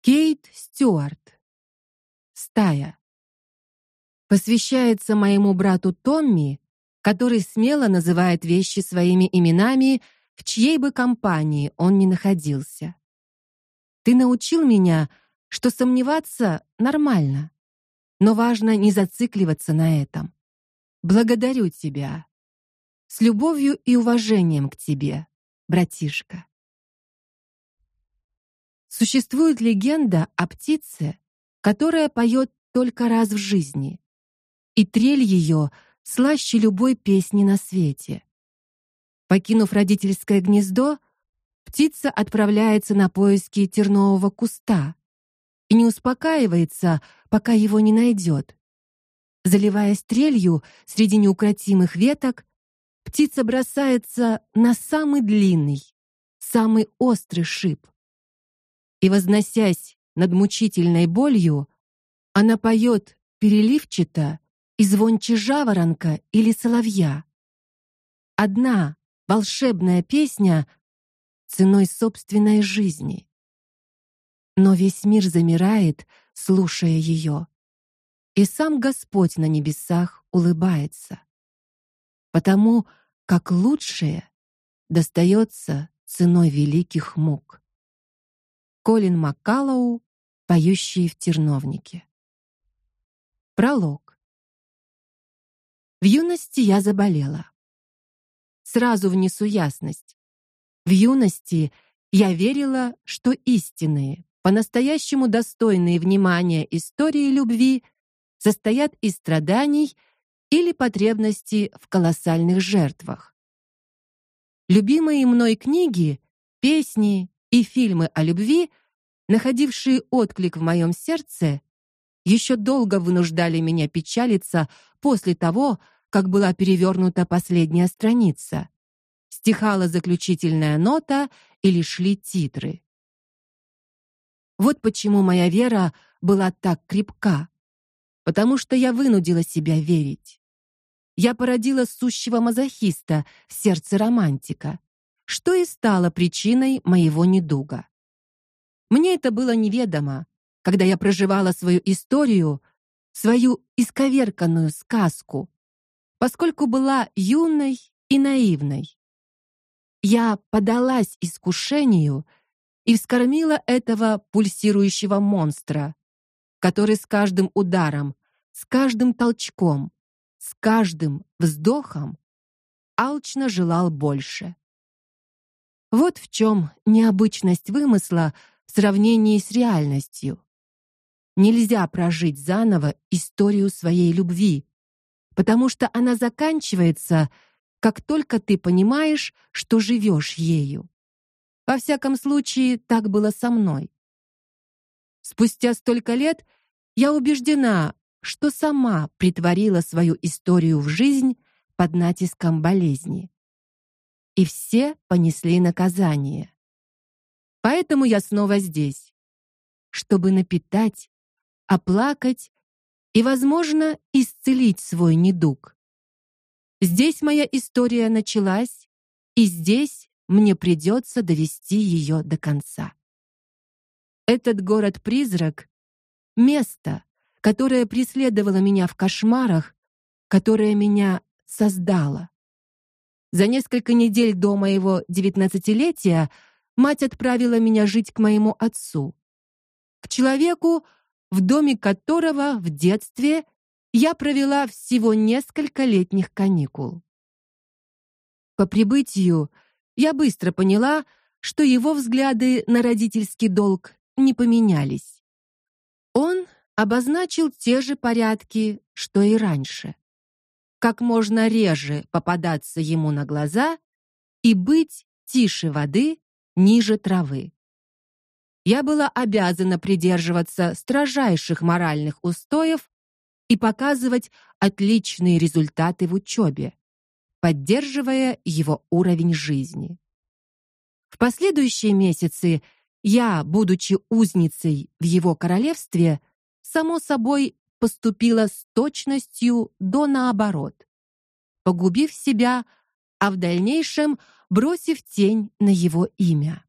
Кейт Стюарт. Стая. Посвящается моему брату Томми, который смело называет вещи своими именами, в чьей бы компании он ни находился. Ты научил меня, что сомневаться нормально, но важно не зацикливаться на этом. Благодарю тебя. С любовью и уважением к тебе, братишка. Существует легенда о птице, которая поет только раз в жизни, и трель ее слаще любой песни на свете. Покинув родительское гнездо, птица отправляется на поиски тернового куста и не успокаивается, пока его не найдет. Заливая стрелью среди неукротимых веток, птица бросается на самый длинный, самый острый шип и возносясь над мучительной болью, она поет переливчато и звонче жаворонка или соловья. Одна волшебная песня ценой собственной жизни. Но весь мир замирает, слушая ее, и сам Господь на небесах улыбается. Потому как лучшее достается ценой великих мук. Колин Маккалоу, поющие в терновнике. Пролог. В юности я заболела. Сразу внесу ясность. В юности я верила, что истинные, по-настоящему достойные внимания истории любви состоят из страданий или потребности в колоссальных жертвах. Любимые мной книги, песни, и фильмы о любви, находившие отклик в моем сердце, еще долго вынуждали меня печалиться после того, как была перевернута последняя страница. Стихала заключительная нота или шли титры. Вот почему моя вера была так крепка, потому что я вынудила себя верить. Я породила сущего мазохиста в сердце романтика что и стало причиной моего недуга. Мне это было неведомо, когда я проживала свою историю, свою исковерканную сказку, поскольку была юной и наивной. Я подалась искушению и вскормила этого пульсирующего монстра, который с каждым ударом, с каждым толчком, с каждым вздохом алчно желал больше. Вот в чем необычность вымысла в сравнении с реальностью. Нельзя прожить заново историю своей любви, потому что она заканчивается, как только ты понимаешь, что живешь ею. Во всяком случае, так было со мной. Спустя столько лет я убеждена, что сама притворила свою историю в жизнь под натиском болезни и все понесли наказание. Поэтому я снова здесь, чтобы напитать, оплакать и, возможно, исцелить свой недуг. Здесь моя история началась, и здесь мне придется довести ее до конца. Этот город-призрак место, которое преследовало меня в кошмарах, которое меня создало. За несколько недель до моего девятнадцатилетия мать отправила меня жить к моему отцу, к человеку, в доме которого в детстве я провела всего несколько летних каникул. По прибытию я быстро поняла, что его взгляды на родительский долг не поменялись. Он обозначил те же порядки, что и раньше как можно реже попадаться ему на глаза и быть тише воды, ниже травы. Я была обязана придерживаться строжайших моральных устоев и показывать отличные результаты в учебе, поддерживая его уровень жизни. В последующие месяцы я, будучи узницей в его королевстве, само собой поступила с точностью до наоборот, погубив себя, а в дальнейшем бросив тень на его имя.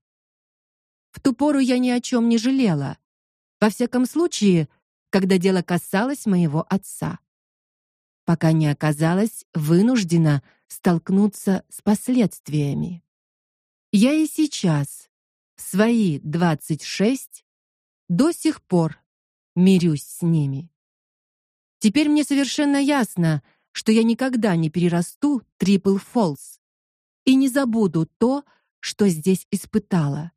В ту пору я ни о чем не жалела, Во всяком случае, когда дело касалось моего отца. Пока не оказалась вынуждена столкнуться с последствиями. Я и сейчас, в свои 26, до сих пор мирюсь с ними. Теперь мне совершенно ясно, что я никогда не перерасту Трипл Фолс и не забуду то, что здесь испытала.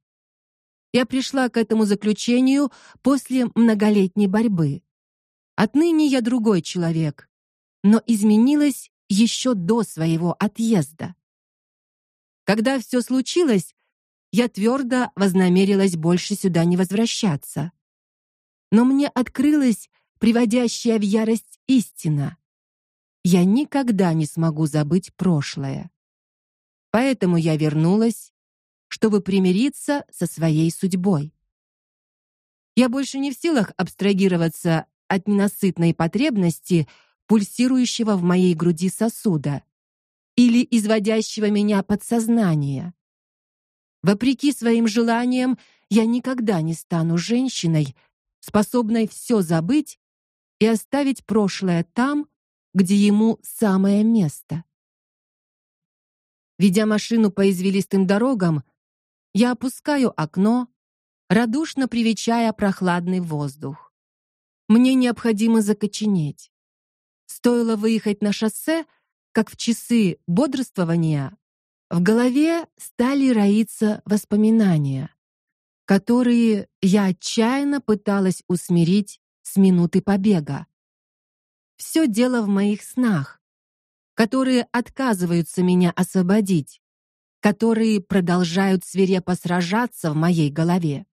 Я пришла к этому заключению после многолетней борьбы. Отныне я другой человек, но изменилась еще до своего отъезда. Когда все случилось, я твердо вознамерилась больше сюда не возвращаться. Но мне открылась приводящая в ярость истина. Я никогда не смогу забыть прошлое. Поэтому я вернулась чтобы примириться со своей судьбой. Я больше не в силах абстрагироваться от ненасытной потребности, пульсирующего в моей груди сосуда или изводящего меня подсознания. Вопреки своим желаниям, я никогда не стану женщиной, способной все забыть и оставить прошлое там, где ему самое место. Ведя машину по извилистым дорогам, я опускаю окно, радушно привечая прохладный воздух. Мне необходимо закоченеть. Стоило выехать на шоссе, как в часы бодрствования в голове стали роиться воспоминания, которые я отчаянно пыталась усмирить с минуты побега. Все дело в моих снах, которые отказываются меня освободить которые продолжают свирепо сражаться в моей голове.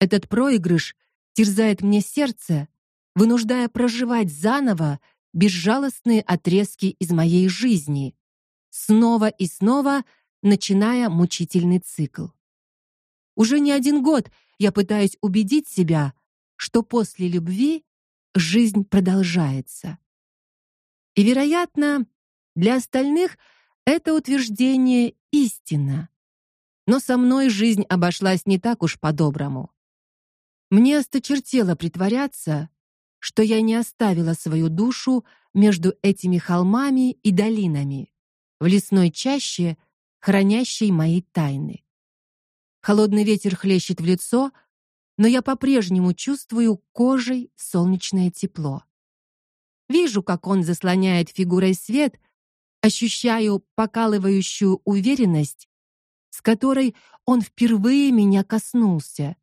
Этот проигрыш терзает мне сердце, вынуждая проживать заново безжалостные отрезки из моей жизни, снова и снова начиная мучительный цикл. Уже не один год я пытаюсь убедить себя, что после любви жизнь продолжается. И, вероятно, для остальных это утверждение истина. Но со мной жизнь обошлась не так уж по-доброму. Мне осточертело притворяться, что я не оставила свою душу между этими холмами и долинами, в лесной чаще, хранящей мои тайны. Холодный ветер хлещет в лицо, но я по-прежнему чувствую кожей солнечное тепло. Вижу, как он заслоняет фигурой свет, ощущаю покалывающую уверенность, с которой он впервые меня коснулся,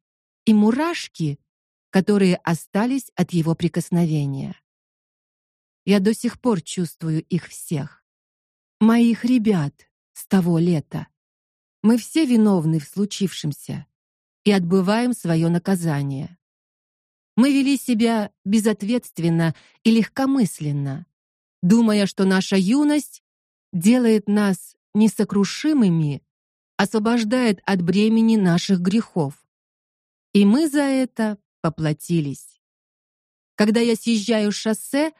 и мурашки, которые остались от его прикосновения. Я до сих пор чувствую их всех. Моих ребят с того лета. Мы все виновны в случившемся и отбываем свое наказание. Мы вели себя безответственно и легкомысленно, думая, что наша юность делает нас несокрушимыми, освобождает от бремени наших грехов. И мы за это поплатились. Когда я съезжаю с шоссе,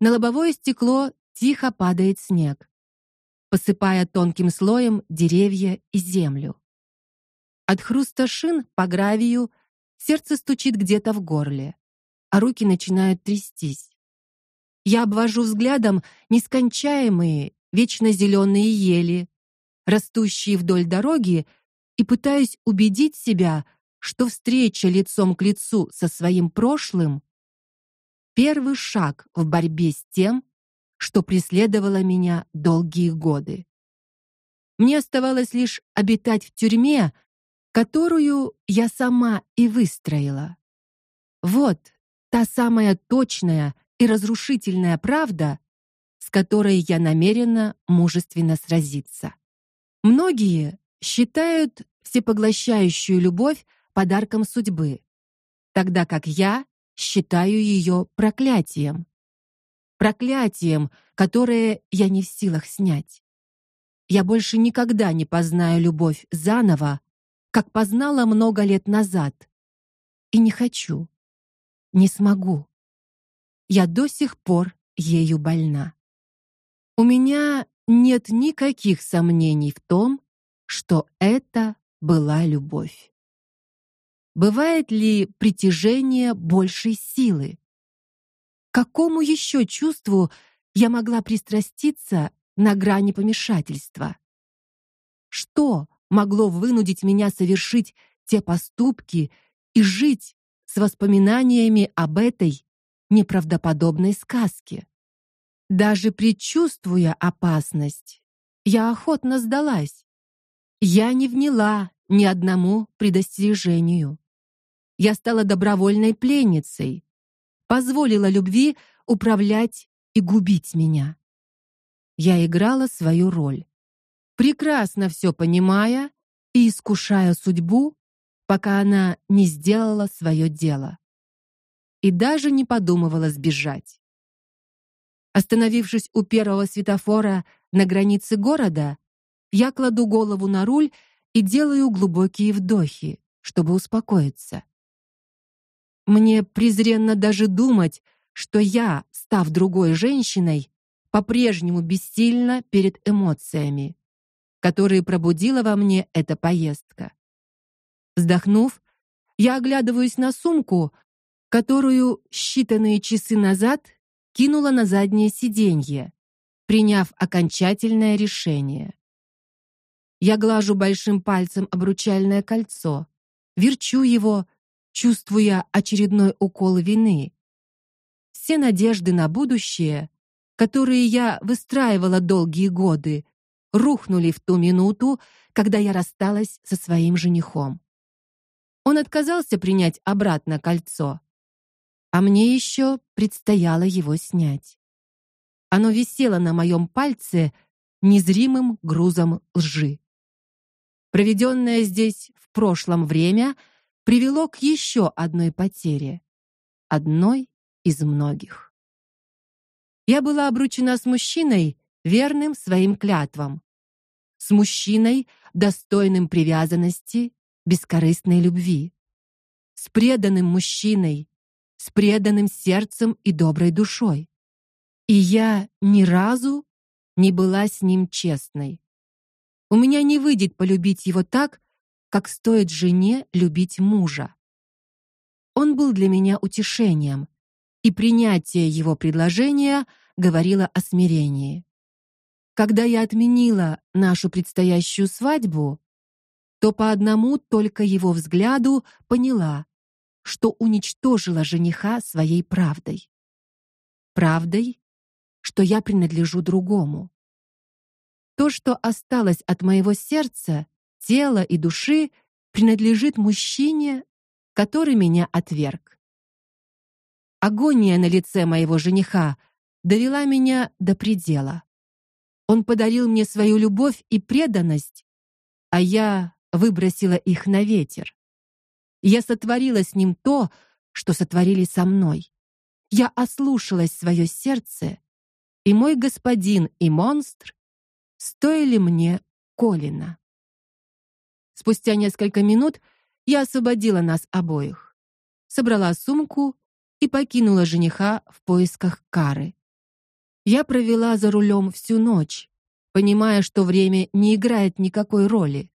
на лобовое стекло тихо падает снег, посыпая тонким слоем деревья и землю. От хруста шин по гравию сердце стучит где-то в горле, а руки начинают трястись. Я обвожу взглядом нескончаемые вечно зеленые ели, растущие вдоль дороги, и пытаюсь убедить себя, что встреча лицом к лицу со своим прошлым первый шаг в борьбе с тем, что преследовало меня долгие годы. Мне оставалось лишь обитать в тюрьме, которую я сама и выстроила. Вот та самая точная и разрушительная правда, с которой я намерена мужественно сразиться. Многие считают всепоглощающую любовь подарком судьбы, тогда как я считаю ее проклятием. Проклятием, которое я не в силах снять. Я больше никогда не познаю любовь заново, как познала много лет назад. И не хочу. Не смогу. Я до сих пор ею больна. У меня нет никаких сомнений в том, что это была любовь. бывает ли притяжение большей силы? Какому еще чувству я могла пристраститься на грани помешательства? Что могло вынудить меня совершить те поступки и жить с воспоминаниями об этой неправдоподобной сказке? Даже предчувствуя опасность, я охотно сдалась. Я не вняла ни одному предостережению. Я стала добровольной пленницей, позволила любви управлять и губить меня. Я играла свою роль, прекрасно все понимая и искушая судьбу, пока она не сделала свое дело. И даже не подумывала сбежать. Остановившись у первого светофора на границе города, я кладу голову на руль и делаю глубокие вдохи, чтобы успокоиться. Мне презренно даже думать, что я, став другой женщиной, по-прежнему бессильна перед эмоциями, которые пробудила во мне эта поездка. Вздохнув, я оглядываюсь на сумку, которую считанные часы назад кинула на заднее сиденье, приняв окончательное решение. Я глажу большим пальцем обручальное кольцо, верчу его, чувствуя очередной укол вины. Все надежды на будущее, которые я выстраивала долгие годы, рухнули в ту минуту, когда я рассталась со своим женихом. Он отказался принять обратно кольцо, а мне еще предстояло его снять. Оно висело на моем пальце незримым грузом лжи. Проведенное здесь в прошлом время привело к еще одной потере, одной из многих. Я была обручена с мужчиной, верным своим клятвам, с мужчиной, достойным привязанности, бескорыстной любви, с преданным мужчиной, с преданным сердцем и доброй душой. И я ни разу не была с ним честной. У меня не выйдет полюбить его так, как стоит жене любить мужа. Он был для меня утешением, и принятие его предложения говорило о смирении. Когда я отменила нашу предстоящую свадьбу, то по одному только его взгляду поняла, что уничтожила жениха своей правдой. Правдой, что я принадлежу другому. То, что осталось от моего сердца, тела и души, принадлежит мужчине, который меня отверг. Агония на лице моего жениха довела меня до предела. Он подарил мне свою любовь и преданность, а я выбросила их на ветер. Я сотворила с ним то, что сотворили со мной. Я ослушалась свое сердце, и мой господин и монстр стоили мне Колина. Спустя несколько минут я освободила нас обоих, собрала сумку и покинула жениха в поисках Кары. Я провела за рулем всю ночь, понимая, что время не играет никакой роли.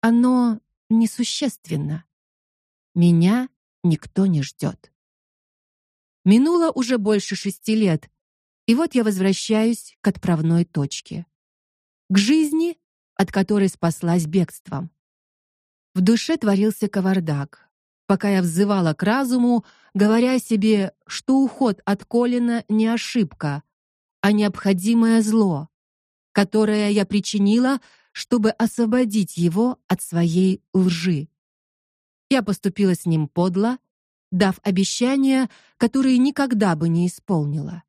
Оно несущественно. Меня никто не ждет. Минуло уже больше шести лет, и вот я возвращаюсь к отправной точке. К жизни, от которой спаслась бегством. В душе творился кавардак, пока я взывала к разуму, говоря себе, что уход от Колина не ошибка, а необходимое зло, которое я причинила, чтобы освободить его от своей лжи. Я поступила с ним подло, дав обещания, которые никогда бы не исполнила.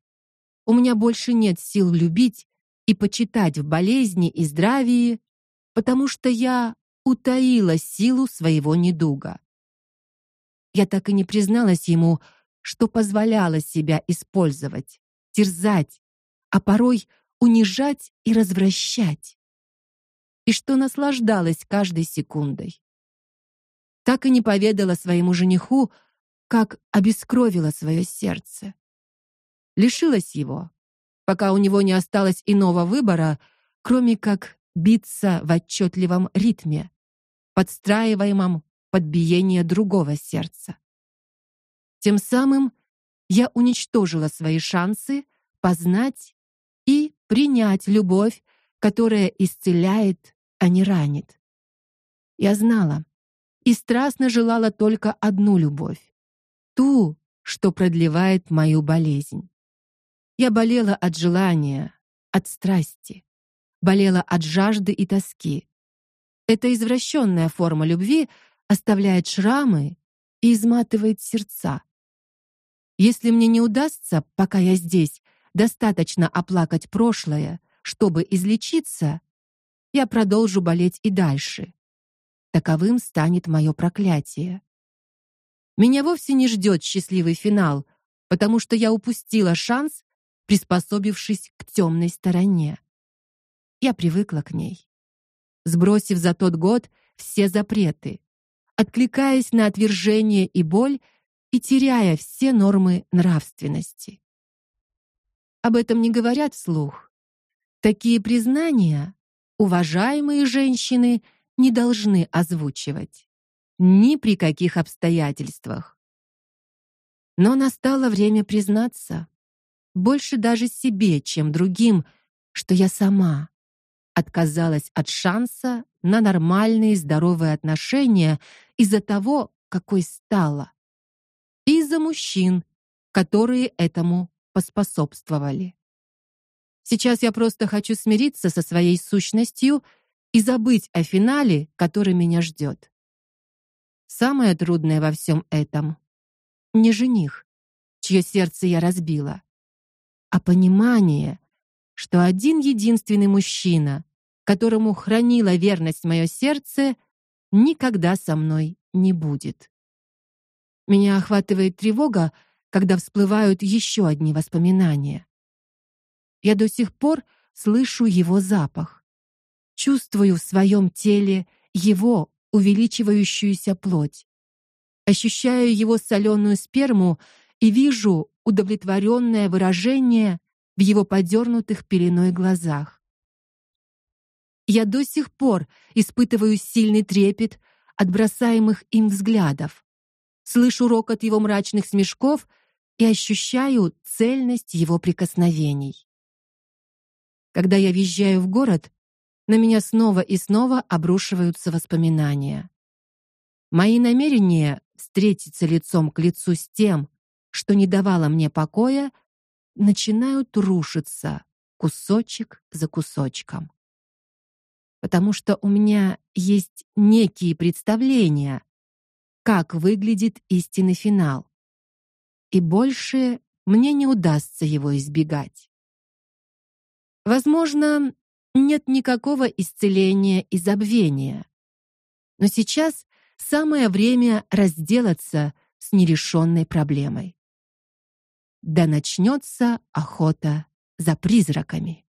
У меня больше нет сил любить и почитать в болезни и здравии, потому что я утаила силу своего недуга. Я так и не призналась ему, что позволяла себя использовать, терзать, а порой унижать и развращать. И что наслаждалась каждой секундой. Так и не поведала своему жениху, как обескровила свое сердце. Лишилась его, пока у него не осталось иного выбора, кроме как биться в отчетливом ритме, подстраиваемом под биение другого сердца. Тем самым я уничтожила свои шансы познать и принять любовь, которая исцеляет, а не ранит. Я знала и страстно желала только одну любовь ту, что продлевает мою болезнь. Я болела от желания, от страсти, болела от жажды и тоски. Эта извращенная форма любви оставляет шрамы и изматывает сердца. Если мне не удастся, пока я здесь, достаточно оплакать прошлое, чтобы излечиться, я продолжу болеть и дальше. Таковым станет мое проклятие. Меня вовсе не ждет счастливый финал, потому что я упустила шанс, приспособившись к темной стороне. Я привыкла к ней, сбросив за тот год все запреты, откликаясь на отвержение и боль и теряя все нормы нравственности. Об этом не говорят вслух. Такие признания уважаемые женщины не должны озвучивать ни при каких обстоятельствах. Но настало время признаться, больше даже себе, чем другим, что я сама отказалась от шанса на нормальные здоровые отношения из-за того, какой стала. И из-за мужчин, которые этому поспособствовали. Сейчас я просто хочу смириться со своей сущностью и забыть о финале, который меня ждет. Самое трудное во всем этом не жених, чье сердце я разбила, а понимание, что один единственный мужчина, которому хранило верность мое сердце, никогда со мной не будет. Меня охватывает тревога, когда всплывают еще одни воспоминания. Я до сих пор слышу его запах, чувствую в своем теле его увеличивающуюся плоть. Ощущаю его соленую сперму и вижу удовлетворенное выражение в его подернутых пеленой глазах. Я до сих пор испытываю сильный трепет от бросаемых им взглядов. Слышу рокот его мрачных смешков и ощущаю цельность его прикосновений. Когда я въезжаю в город, на меня снова и снова обрушиваются воспоминания. Мои намерения встретиться лицом к лицу с тем, что не давало мне покоя, начинают рушиться кусочек за кусочком. Потому что у меня есть некие представления, как выглядит истинный финал. И больше мне не удастся его избегать. Возможно, нет никакого исцеления и забвения. Но сейчас самое время разделаться с нерешенной проблемой. Да начнется охота за призраками.